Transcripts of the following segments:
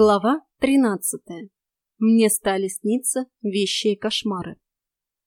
Глава 13. Мне стали сниться вещи и кошмары.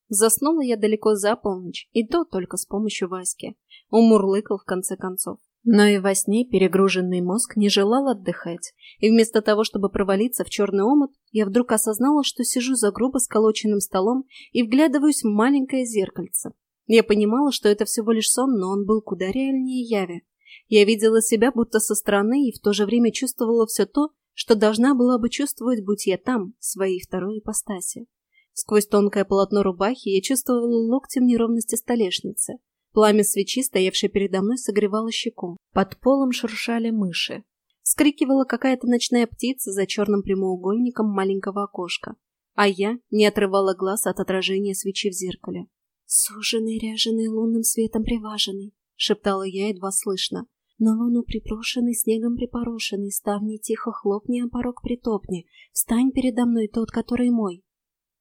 Заснула я далеко за полночь, и то только с помощью Васьки. Умурлыкал в конце концов. Но и во сне перегруженный мозг не желал отдыхать, и вместо того, чтобы провалиться в черный омут, я вдруг осознала, что сижу за грубо сколоченным столом и вглядываюсь в маленькое зеркальце. Я понимала, что это всего лишь сон, но он был куда реальнее яви. Я видела себя будто со стороны и в то же время чувствовала все то, что должна была бы чувствовать, будь я там, в своей второй ипостаси. Сквозь тонкое полотно рубахи я чувствовала локтем неровности столешницы. Пламя свечи, стоявшее передо мной, согревало щеку. Под полом шуршали мыши. Скрикивала какая-то ночная птица за черным прямоугольником маленького окошка. А я не отрывала глаз от отражения свечи в зеркале. «Суженый, ряженый, лунным светом приваженный», — шептала я едва слышно. На луну припрошенный, снегом припорошенный, ставни тихо хлопни, а порог притопни. Встань передо мной тот, который мой.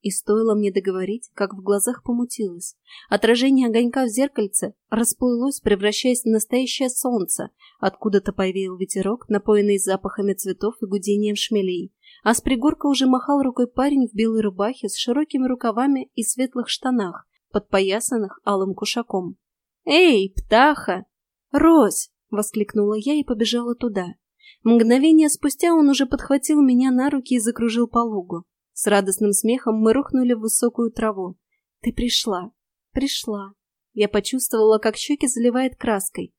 И стоило мне договорить, как в глазах помутилось. Отражение огонька в зеркальце расплылось, превращаясь в настоящее солнце. Откуда-то повеял ветерок, напоенный запахами цветов и гудением шмелей. А с пригорка уже махал рукой парень в белой рубахе с широкими рукавами и светлых штанах, подпоясанных алым кушаком. «Эй, птаха! Рось!» — воскликнула я и побежала туда. Мгновение спустя он уже подхватил меня на руки и закружил по лугу. С радостным смехом мы рухнули в высокую траву. «Ты пришла! Пришла!» Я почувствовала, как щеки заливает краской.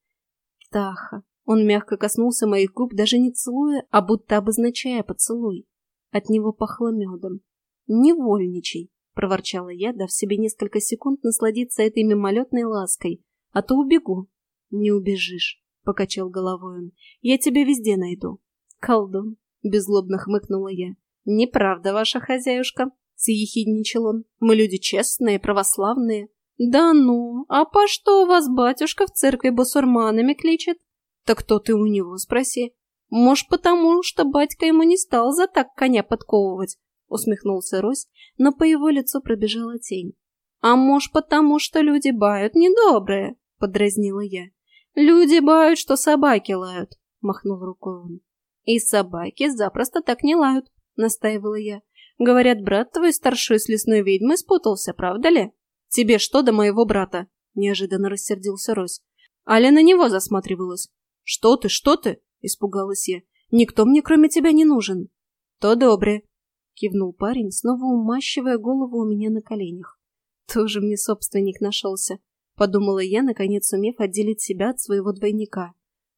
«Птаха!» Он мягко коснулся моих губ, даже не целуя, а будто обозначая поцелуй. От него пахло медом. «Не вольничай!» — проворчала я, дав себе несколько секунд насладиться этой мимолетной лаской. «А то убегу». «Не убежишь». — покачал головой он. «Я тебя везде найду». «Колдун», — беззлобно хмыкнула я. «Неправда, ваша хозяюшка», — съехидничал он. «Мы люди честные, православные». «Да ну, а по что вас батюшка в церкви басурманами кличет?» «Так кто ты у него, спроси». «Может, потому, что батька ему не стал за так коня подковывать?» — усмехнулся Рось, но по его лицу пробежала тень. «А может, потому, что люди бают недобрые?» — подразнила я. «Люди бают, что собаки лают», — махнул рукой он. «И собаки запросто так не лают», — настаивала я. «Говорят, брат твой старшой с лесной ведьмой спутался, правда ли?» «Тебе что до моего брата?» — неожиданно рассердился Рось. Аля на него засматривалась. «Что ты, что ты?» — испугалась я. «Никто мне кроме тебя не нужен». «То добре», — кивнул парень, снова умащивая голову у меня на коленях. Тоже мне собственник нашелся подумала я, наконец сумев отделить себя от своего двойника.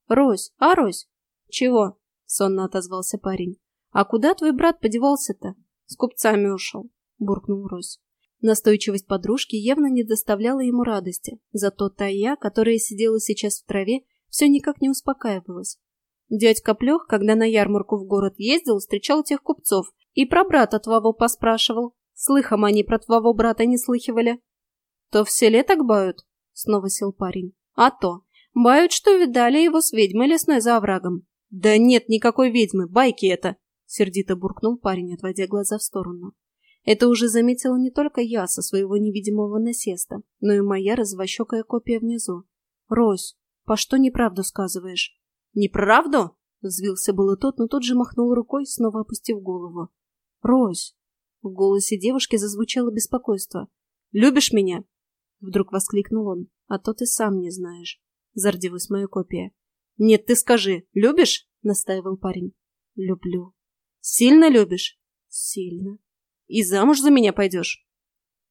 «Рось, а, Рось?» «Чего?» — сонно отозвался парень. «А куда твой брат подевался-то?» «С купцами ушел», — буркнул Рось. Настойчивость подружки явно не доставляла ему радости, зато та я, которая сидела сейчас в траве, все никак не успокаивалась. Дядька Плех, когда на ярмарку в город ездил, встречал тех купцов и про брата твоего поспрашивал. Слыхом они про твоего брата не слыхивали. То в селе так бают? Снова сел парень. А то. Бают, что видали его с ведьмой лесной за оврагом. Да нет никакой ведьмы, байки это. Сердито буркнул парень, отводя глаза в сторону. Это уже заметила не только я со своего невидимого насеста, но и моя развощекая копия внизу. «Рось, по что неправду сказываешь?» «Неправду?» — взвился было тот, но тут же махнул рукой, снова опустив голову. «Рось!» — в голосе девушки зазвучало беспокойство. «Любишь меня?» Вдруг воскликнул он. А то ты сам не знаешь. Зардилась моя копия. Нет, ты скажи, любишь? Настаивал парень. Люблю. Сильно любишь? Сильно. И замуж за меня пойдешь?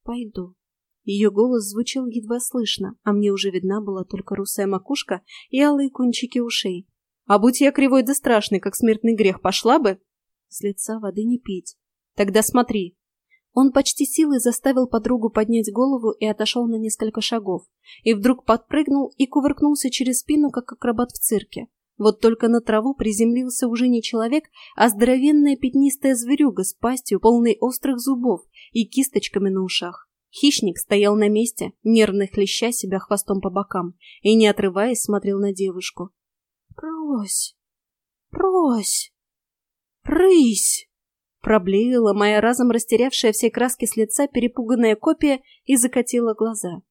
Пойду. Ее голос звучал едва слышно, а мне уже видна была только русая макушка и алые кончики ушей. А будь я кривой да страшный, как смертный грех, пошла бы? С лица воды не пить. Тогда смотри, он почти силой заставил подругу поднять голову и отошел на несколько шагов. И вдруг подпрыгнул и кувыркнулся через спину, как акробат в цирке. Вот только на траву приземлился уже не человек, а здоровенная пятнистая зверюга с пастью, полной острых зубов и кисточками на ушах. Хищник стоял на месте, нервно хлеща себя хвостом по бокам, и, не отрываясь, смотрел на девушку. «Прось! Прось! Рысь!» Проблеяла моя разом растерявшая все краски с лица перепуганная копия и закатила глаза.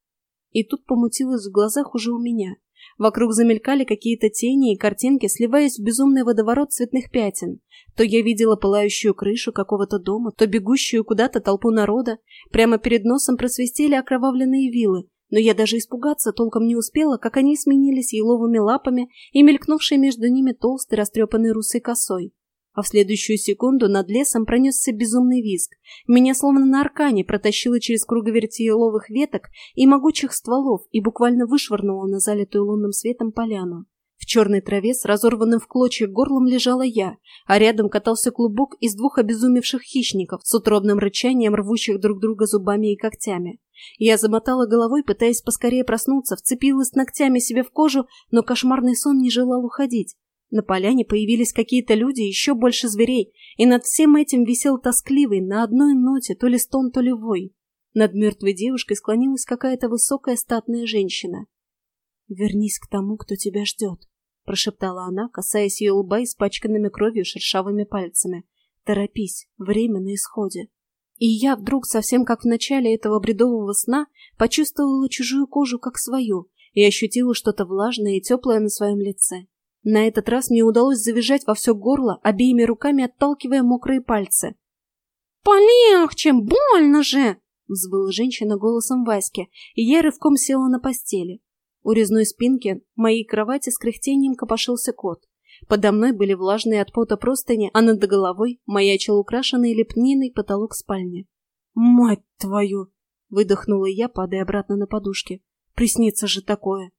И тут помутилась в глазах уже у меня. Вокруг замелькали какие-то тени и картинки, сливаясь в безумный водоворот цветных пятен. То я видела пылающую крышу какого-то дома, то бегущую куда-то толпу народа. Прямо перед носом просвистели окровавленные вилы, но я даже испугаться толком не успела, как они сменились еловыми лапами и мелькнувшей между ними толстой растрепанной русой косой. А в следующую секунду над лесом пронесся безумный визг. Меня словно на аркане протащило через круговерть еловых веток и могучих стволов и буквально вышвырнуло на залитую лунным светом поляну. В черной траве с разорванным в клочья горлом лежала я, а рядом катался клубок из двух обезумевших хищников с утробным рычанием, рвущих друг друга зубами и когтями. Я замотала головой, пытаясь поскорее проснуться, вцепилась ногтями себе в кожу, но кошмарный сон не желал уходить. На поляне появились какие-то люди, еще больше зверей, и над всем этим висел тоскливый, на одной ноте, то ли стон, то ли вой. Над мертвой девушкой склонилась какая-то высокая статная женщина. «Вернись к тому, кто тебя ждет», — прошептала она, касаясь ее лба испачканными кровью шершавыми пальцами. «Торопись, время на исходе». И я вдруг, совсем как в начале этого бредового сна, почувствовала чужую кожу как свою и ощутила что-то влажное и теплое на своем лице. На этот раз мне удалось завизжать во все горло, обеими руками отталкивая мокрые пальцы. «Полегче, больно же!» — взвыла женщина голосом Васьки, и я рывком села на постели. У резной спинки моей кровати с кряхтением копошился кот. Подо мной были влажные от пота простыни, а над головой маячил украшенный лепниной потолок спальни. «Мать твою!» — выдохнула я, падая обратно на подушки. «Приснится же такое!»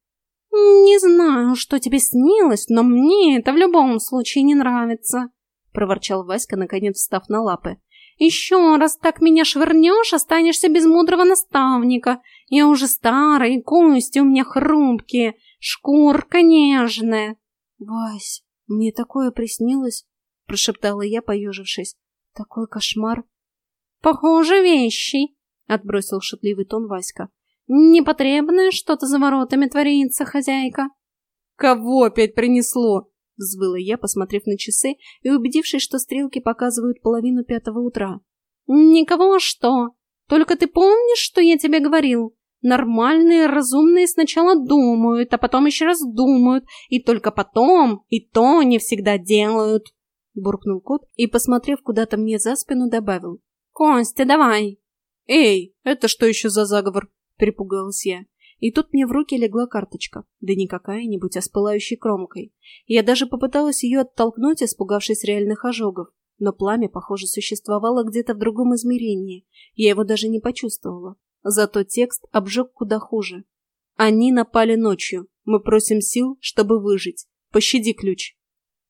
«Не знаю, что тебе снилось, но мне это в любом случае не нравится», — проворчал Васька, наконец встав на лапы. Еще раз так меня швырнешь, останешься без мудрого наставника. Я уже старый, кости у меня хрупкие, шкурка нежная. — Вась, мне такое приснилось, — прошептала я, поежившись. — Такой кошмар. — Похоже, вещи, — отбросил шутливый тон Васька. — Непотребное что-то за воротами творится, хозяйка. — Кого опять принесло? — взвыла я, посмотрев на часы и убедившись, что стрелки показывают половину пятого утра. «Никого что? Только ты помнишь, что я тебе говорил? Нормальные, разумные сначала думают, а потом еще раз думают, и только потом, и то не всегда делают!» Буркнул кот и, посмотрев куда-то мне за спину, добавил. «Костя, давай!» «Эй, это что еще за заговор?» – перепугалась я. И тут мне в руки легла карточка, да не какая-нибудь, а с пылающей кромкой. Я даже попыталась ее оттолкнуть, испугавшись реальных ожогов. Но пламя, похоже, существовало где-то в другом измерении. Я его даже не почувствовала. Зато текст обжег куда хуже. Они напали ночью. Мы просим сил, чтобы выжить. Пощади ключ.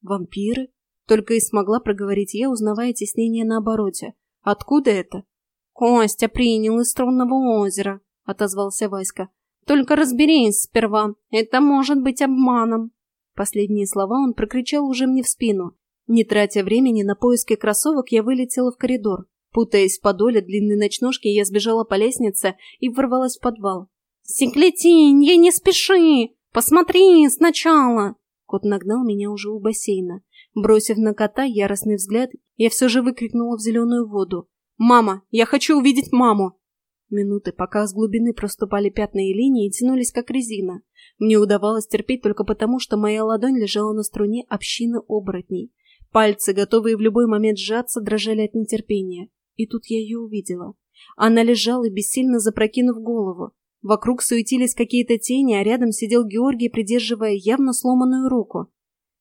Вампиры? Только и смогла проговорить я, узнавая теснение на обороте. Откуда это? Костя принял из струнного озера, отозвался Васька. Только разберись сперва, это может быть обманом. Последние слова он прокричал уже мне в спину. Не тратя времени на поиски кроссовок, я вылетела в коридор. Путаясь в подоле длинной ночнушки, я сбежала по лестнице и ворвалась в подвал. «Секлетинь, не спеши! Посмотри сначала!» Кот нагнал меня уже у бассейна. Бросив на кота яростный взгляд, я все же выкрикнула в зеленую воду. «Мама! Я хочу увидеть маму!» Минуты, пока с глубины проступали пятна и линии, тянулись как резина. Мне удавалось терпеть только потому, что моя ладонь лежала на струне общины оборотней. Пальцы, готовые в любой момент сжаться, дрожали от нетерпения. И тут я ее увидела. Она лежала, бессильно запрокинув голову. Вокруг суетились какие-то тени, а рядом сидел Георгий, придерживая явно сломанную руку.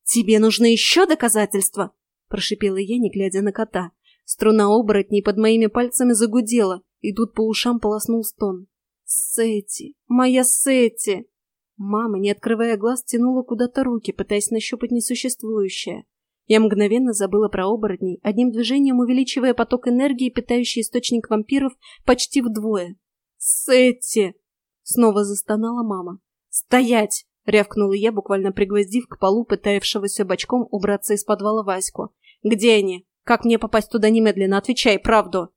«Тебе нужны еще доказательства?» – прошипела я, не глядя на кота. Струна оборотней под моими пальцами загудела – и тут по ушам полоснул стон. «Сетти! Моя Сетти!» Мама, не открывая глаз, тянула куда-то руки, пытаясь нащупать несуществующее. Я мгновенно забыла про оборотней, одним движением увеличивая поток энергии, питающий источник вампиров, почти вдвое. «Сетти!» — снова застонала мама. «Стоять!» — рявкнула я, буквально пригвоздив к полу пытавшегося бочком убраться из подвала Ваську. «Где они? Как мне попасть туда немедленно? Отвечай правду!»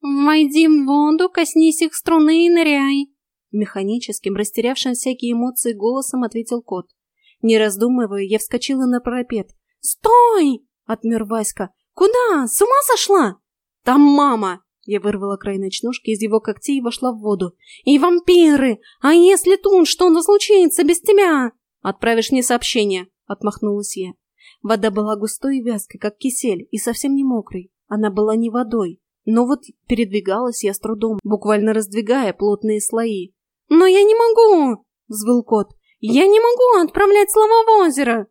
«Войди в воду, коснись их струны и ныряй!» Механическим, растерявшим всякие эмоции голосом ответил кот. Не раздумывая, я вскочила на парапет. «Стой!» — отмер Васька. «Куда? С ума сошла?» «Там мама!» Я вырвала край ночнушки из его когтей и вошла в воду. «И вампиры! А если тут что-то случится без тебя?» Отправишь мне сообщение», — отмахнулась я. Вода была густой и вязкой, как кисель, и совсем не мокрой. Она была не водой, но вот передвигалась я с трудом, буквально раздвигая плотные слои. «Но я не могу!» — взвыл кот. «Я не могу отправлять слова в озеро!»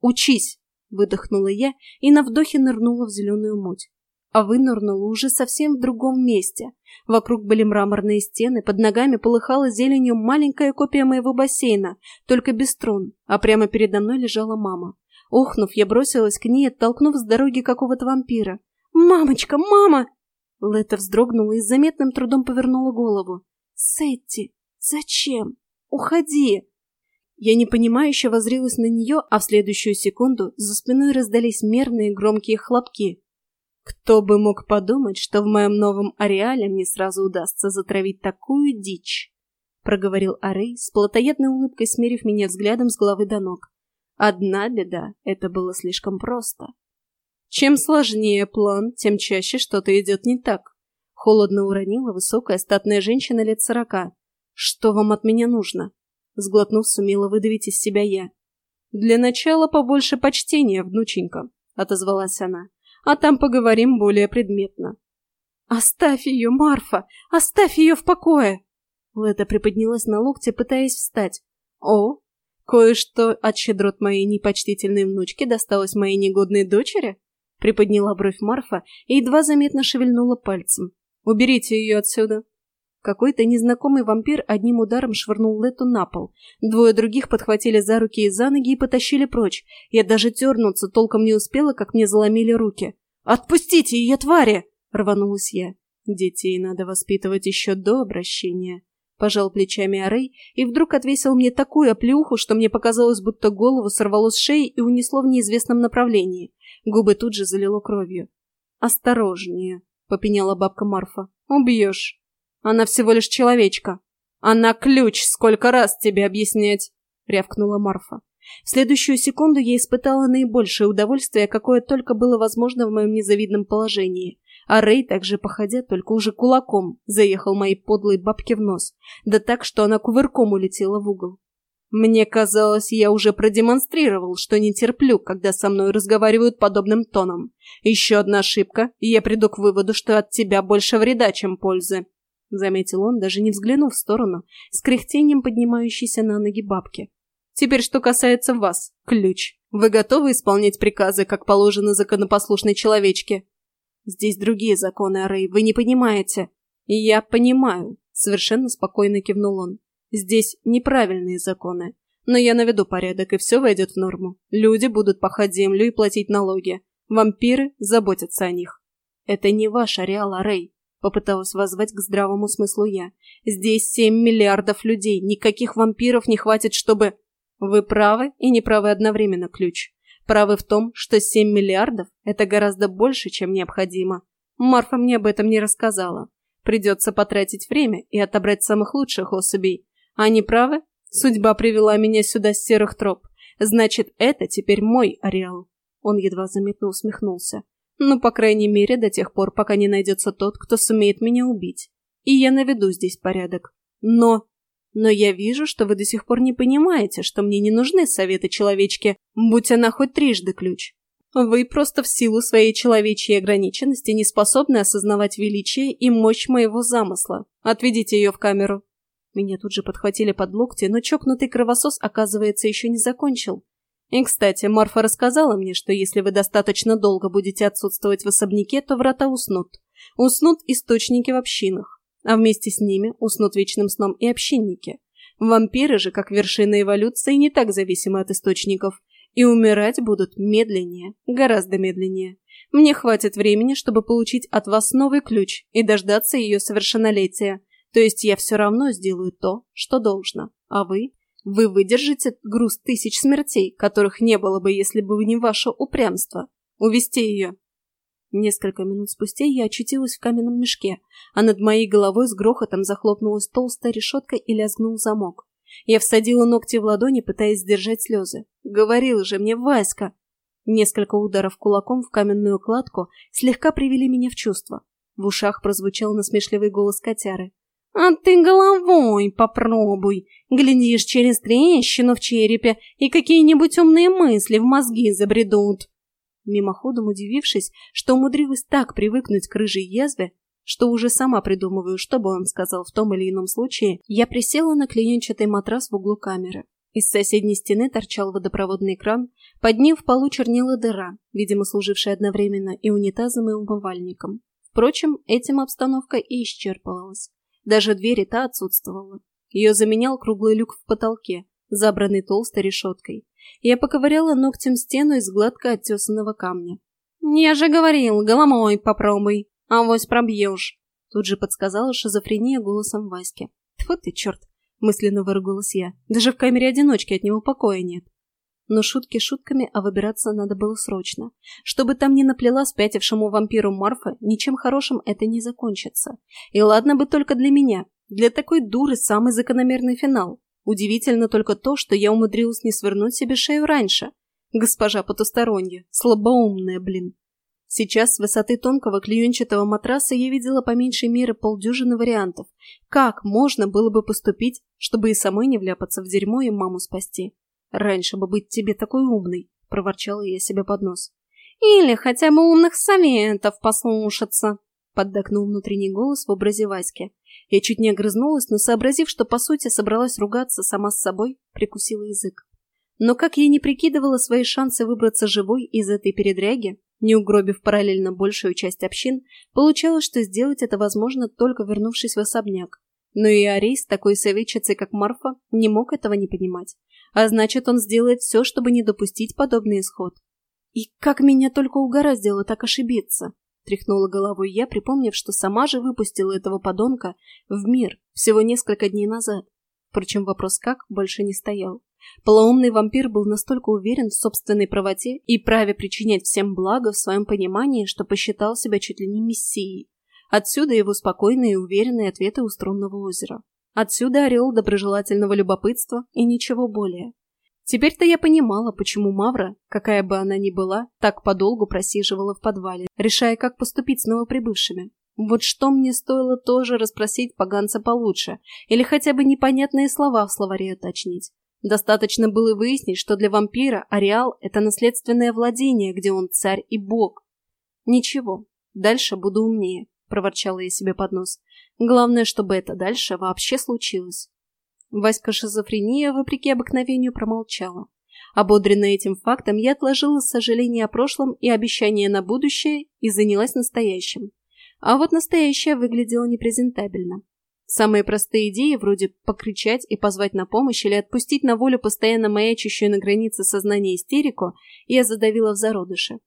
«Учись!» — выдохнула я и на вдохе нырнула в зеленую муть. А вынырнула уже совсем в другом месте. Вокруг были мраморные стены, под ногами полыхала зеленью маленькая копия моего бассейна, только без струн, а прямо передо мной лежала мама. Охнув, я бросилась к ней, оттолкнув с дороги какого-то вампира. «Мамочка, мама!» Лета вздрогнула и с заметным трудом повернула голову. «Сетти, зачем? Уходи!» Я непонимающе возрилась на нее, а в следующую секунду за спиной раздались мерные громкие хлопки. Кто бы мог подумать, что в моем новом ареале мне сразу удастся затравить такую дичь? Проговорил Арей, с плотоядной улыбкой смерив меня взглядом с головы до ног. Одна беда — это было слишком просто. Чем сложнее план, тем чаще что-то идет не так. Холодно уронила высокая статная женщина лет сорока. «Что вам от меня нужно?» Сглотнув, сумела выдавить из себя я. «Для начала побольше почтения, внученька», — отозвалась она. «А там поговорим более предметно». «Оставь ее, Марфа! Оставь ее в покое!» Лета приподнялась на локте, пытаясь встать. «О, кое-что от щедрот моей непочтительной внучки досталось моей негодной дочери?» Приподняла бровь Марфа и едва заметно шевельнула пальцем. «Уберите ее отсюда!» Какой-то незнакомый вампир одним ударом швырнул Лету на пол. Двое других подхватили за руки и за ноги и потащили прочь. Я даже тернуться толком не успела, как мне заломили руки. «Отпустите ее, твари!» — рванулась я. Детей надо воспитывать еще до обращения. Пожал плечами Арей и вдруг отвесил мне такую оплеуху, что мне показалось, будто голову сорвало с шеи и унесло в неизвестном направлении. Губы тут же залило кровью. «Осторожнее», — попеняла бабка Марфа. «Убьешь». Она всего лишь человечка. Она ключ, сколько раз тебе объяснять, рявкнула Марфа. В следующую секунду я испытала наибольшее удовольствие, какое только было возможно в моем незавидном положении. А Рэй, также походя, только уже кулаком, заехал моей подлой бабке в нос. Да так, что она кувырком улетела в угол. Мне казалось, я уже продемонстрировал, что не терплю, когда со мной разговаривают подобным тоном. Еще одна ошибка, и я приду к выводу, что от тебя больше вреда, чем пользы. — заметил он, даже не взглянув в сторону, с кряхтением поднимающейся на ноги бабки. «Теперь, что касается вас, ключ. Вы готовы исполнять приказы, как положено законопослушной человечке?» «Здесь другие законы, Рэй, вы не понимаете». «Я понимаю», — совершенно спокойно кивнул он. «Здесь неправильные законы. Но я наведу порядок, и все войдет в норму. Люди будут пахать землю и платить налоги. Вампиры заботятся о них. Это не ваш ареал, Рэй. Попыталась воззвать к здравому смыслу я. «Здесь семь миллиардов людей. Никаких вампиров не хватит, чтобы...» «Вы правы и неправы одновременно, Ключ. Правы в том, что семь миллиардов – это гораздо больше, чем необходимо. Марфа мне об этом не рассказала. Придется потратить время и отобрать самых лучших особей. Они правы? Судьба привела меня сюда с серых троп. Значит, это теперь мой ареал». Он едва заметно усмехнулся. Ну, по крайней мере, до тех пор, пока не найдется тот, кто сумеет меня убить. И я наведу здесь порядок. Но... Но я вижу, что вы до сих пор не понимаете, что мне не нужны советы человечки, будь она хоть трижды ключ. Вы просто в силу своей человечьей ограниченности не способны осознавать величие и мощь моего замысла. Отведите ее в камеру. Меня тут же подхватили под локти, но чокнутый кровосос, оказывается, еще не закончил. И, кстати, Марфа рассказала мне, что если вы достаточно долго будете отсутствовать в особняке, то врата уснут. Уснут источники в общинах, а вместе с ними уснут вечным сном и общинники. Вампиры же, как вершина эволюции, не так зависимы от источников, и умирать будут медленнее, гораздо медленнее. Мне хватит времени, чтобы получить от вас новый ключ и дождаться ее совершеннолетия, то есть я все равно сделаю то, что должно, а вы вы выдержите груз тысяч смертей, которых не было бы, если бы не ваше упрямство. Увести ее. Несколько минут спустя я очутилась в каменном мешке, а над моей головой с грохотом захлопнулась толстая решетка и лязгнул замок. Я всадила ногти в ладони, пытаясь сдержать слезы. Говорил же мне Васька! Несколько ударов кулаком в каменную кладку слегка привели меня в чувство. В ушах прозвучал насмешливый голос котяры. «А ты головой попробуй. Глядишь через трещину в черепе, и какие-нибудь умные мысли в мозги забредут». Мимоходом удивившись, что умудрилась так привыкнуть к рыжей язве, что уже сама придумываю, что бы он сказал в том или ином случае, я присела на клеенчатый матрас в углу камеры. Из соседней стены торчал водопроводный кран, под ним в полу чернела дыра, видимо, служившая одновременно и унитазом, и умывальником. Впрочем, этим обстановка и исчерпывалась. Даже дверь та отсутствовала. Ее заменял круглый люк в потолке, забранный толстой решеткой. Я поковыряла ногтем стену из гладко оттесанного камня. «Я же говорил, голомой попробуй!» «Авось пробьешь!» Тут же подсказала шизофрения голосом Васьки. «Тьфу ты, черт!» — мысленно выругалась я. «Даже в камере одиночки от него покоя нет». Но шутки шутками, а выбираться надо было срочно. Чтобы там не наплела спятившему вампиру Марфа, ничем хорошим это не закончится. И ладно бы только для меня. Для такой дуры самый закономерный финал. Удивительно только то, что я умудрилась не свернуть себе шею раньше. Госпожа потусторонняя, слабоумная, блин. Сейчас с высоты тонкого клеенчатого матраса я видела по меньшей мере полдюжины вариантов. Как можно было бы поступить, чтобы и самой не вляпаться в дерьмо и маму спасти? Раньше бы быть тебе такой умной, проворчала я себе под нос. Или хотя бы умных советов послушаться, поддакнул внутренний голос в образе Васьки. Я чуть не огрызнулась, но, сообразив, что по сути собралась ругаться сама с собой, прикусила язык. Но как я не прикидывала свои шансы выбраться живой из этой передряги, не угробив параллельно большую часть общин, получалось, что сделать это возможно только вернувшись в особняк. Но и Арий такой советчицей, как Марфа, не мог этого не понимать. А значит, он сделает все, чтобы не допустить подобный исход. И как меня только угораздило так ошибиться, тряхнула головой я, припомнив, что сама же выпустила этого подонка в мир всего несколько дней назад. Впрочем, вопрос «как» больше не стоял. Полоумный вампир был настолько уверен в собственной правоте и праве причинять всем благо в своем понимании, что посчитал себя чуть ли не мессией. Отсюда его спокойные и уверенные ответы у струнного озера. Отсюда орел доброжелательного любопытства и ничего более. Теперь-то я понимала, почему Мавра, какая бы она ни была, так подолгу просиживала в подвале, решая, как поступить с новоприбывшими. Вот что мне стоило тоже расспросить поганца получше, или хотя бы непонятные слова в словаре уточнить. Достаточно было выяснить, что для вампира ареал – это наследственное владение, где он царь и бог. Ничего, дальше буду умнее, проворчала я себе под нос. Главное, чтобы это дальше вообще случилось. Васька шизофрения, вопреки обыкновению, промолчала. Ободренная этим фактом, я отложила сожаление о прошлом и обещание на будущее и занялась настоящим. А вот настоящее выглядело непрезентабельно. Самые простые идеи, вроде покричать и позвать на помощь или отпустить на волю постоянно маячущую на границе сознания истерику, я задавила в зародыше.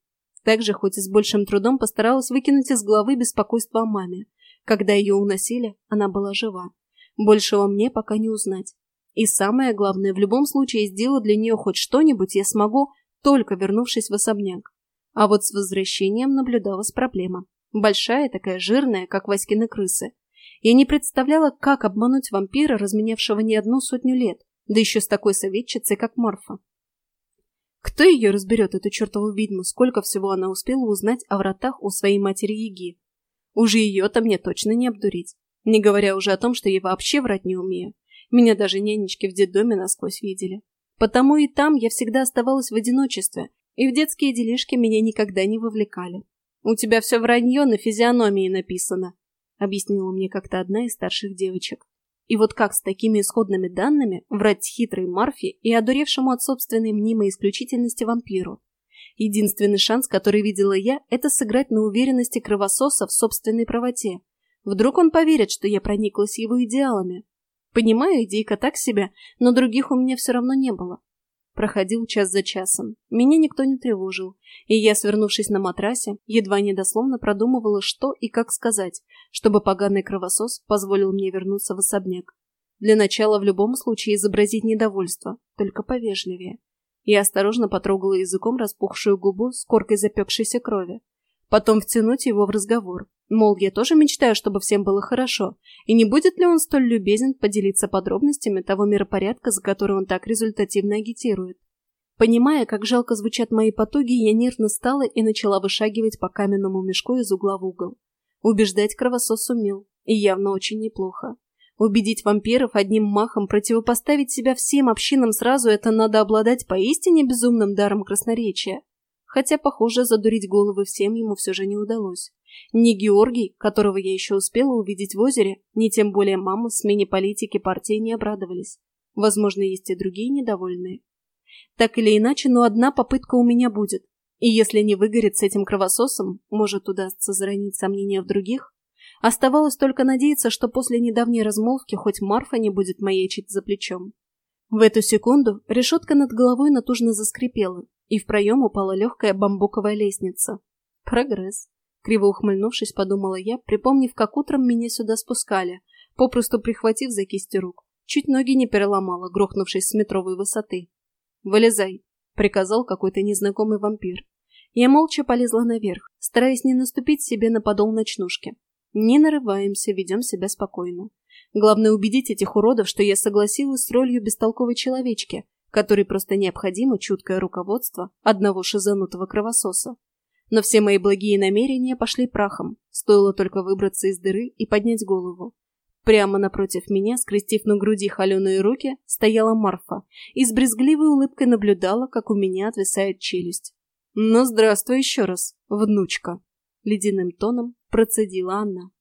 Также, хоть и с большим трудом, постаралась выкинуть из головы беспокойство о маме. Когда ее уносили, она была жива. Большего мне пока не узнать. И самое главное, в любом случае сделать для нее хоть что-нибудь я смогу, только вернувшись в особняк. А вот с возвращением наблюдалась проблема. Большая такая, жирная, как Васькины крысы. Я не представляла, как обмануть вампира, разменявшего не одну сотню лет, да еще с такой советчицей, как Марфа. Кто ее разберет, эту чертову ведьму, сколько всего она успела узнать о вратах у своей матери Яги? Уже ее-то мне точно не обдурить. Не говоря уже о том, что я вообще врать не умею. Меня даже нянечки в детдоме насквозь видели. Потому и там я всегда оставалась в одиночестве, и в детские делишки меня никогда не вовлекали. У тебя все вранье на физиономии написано, объяснила мне как-то одна из старших девочек. И вот как с такими исходными данными врать хитрой Марфе и одуревшему от собственной мнимой исключительности вампиру? Единственный шанс, который видела я, это сыграть на уверенности кровососа в собственной правоте. Вдруг он поверит, что я прониклась его идеалами. Понимаю, идейка так себе, но других у меня все равно не было. Проходил час за часом. Меня никто не тревожил, и я, свернувшись на матрасе, едва не дословно продумывала, что и как сказать, чтобы поганый кровосос позволил мне вернуться в особняк. Для начала в любом случае изобразить недовольство, только повежливее. Я осторожно потрогала языком распухшую губу с коркой запекшейся крови. Потом втянуть его в разговор, Мол, я тоже мечтаю, чтобы всем было хорошо, и не будет ли он столь любезен поделиться подробностями того миропорядка, за который он так результативно агитирует. Понимая, как жалко звучат мои потуги, я нервно стала и начала вышагивать по каменному мешку из угла в угол. Убеждать кровосос сумел, и явно очень неплохо. Убедить вампиров одним махом противопоставить себя всем общинам сразу это надо обладать поистине безумным даром красноречия. Хотя, похоже, задурить головы всем ему все же не удалось. Ни Георгий, которого я еще успела увидеть в озере, ни тем более мама смене политики партии не обрадовались. Возможно, есть и другие недовольные. Так или иначе, но одна попытка у меня будет. И если не выгорит с этим кровососом, может, удастся заронить сомнения в других? Оставалось только надеяться, что после недавней размолвки хоть Марфа не будет маячить за плечом. В эту секунду решетка над головой натужно заскрипела, и в проем упала легкая бамбуковая лестница. Прогресс. Криво ухмыльнувшись, подумала я, припомнив, как утром меня сюда спускали, попросту прихватив за кисти рук. Чуть ноги не переломала, грохнувшись с метровой высоты. «Вылезай», — приказал какой-то незнакомый вампир. Я молча полезла наверх, стараясь не наступить себе на подол ночнушки. Не нарываемся, ведем себя спокойно. Главное убедить этих уродов, что я согласилась с ролью бестолковой человечки, которой просто необходимо чуткое руководство одного шизанутого кровососа. Но все мои благие намерения пошли прахом, стоило только выбраться из дыры и поднять голову. Прямо напротив меня, скрестив на груди холеные руки, стояла Марфа и с брезгливой улыбкой наблюдала, как у меня отвисает челюсть. «Ну, здравствуй еще раз, внучка!» — ледяным тоном процедила она.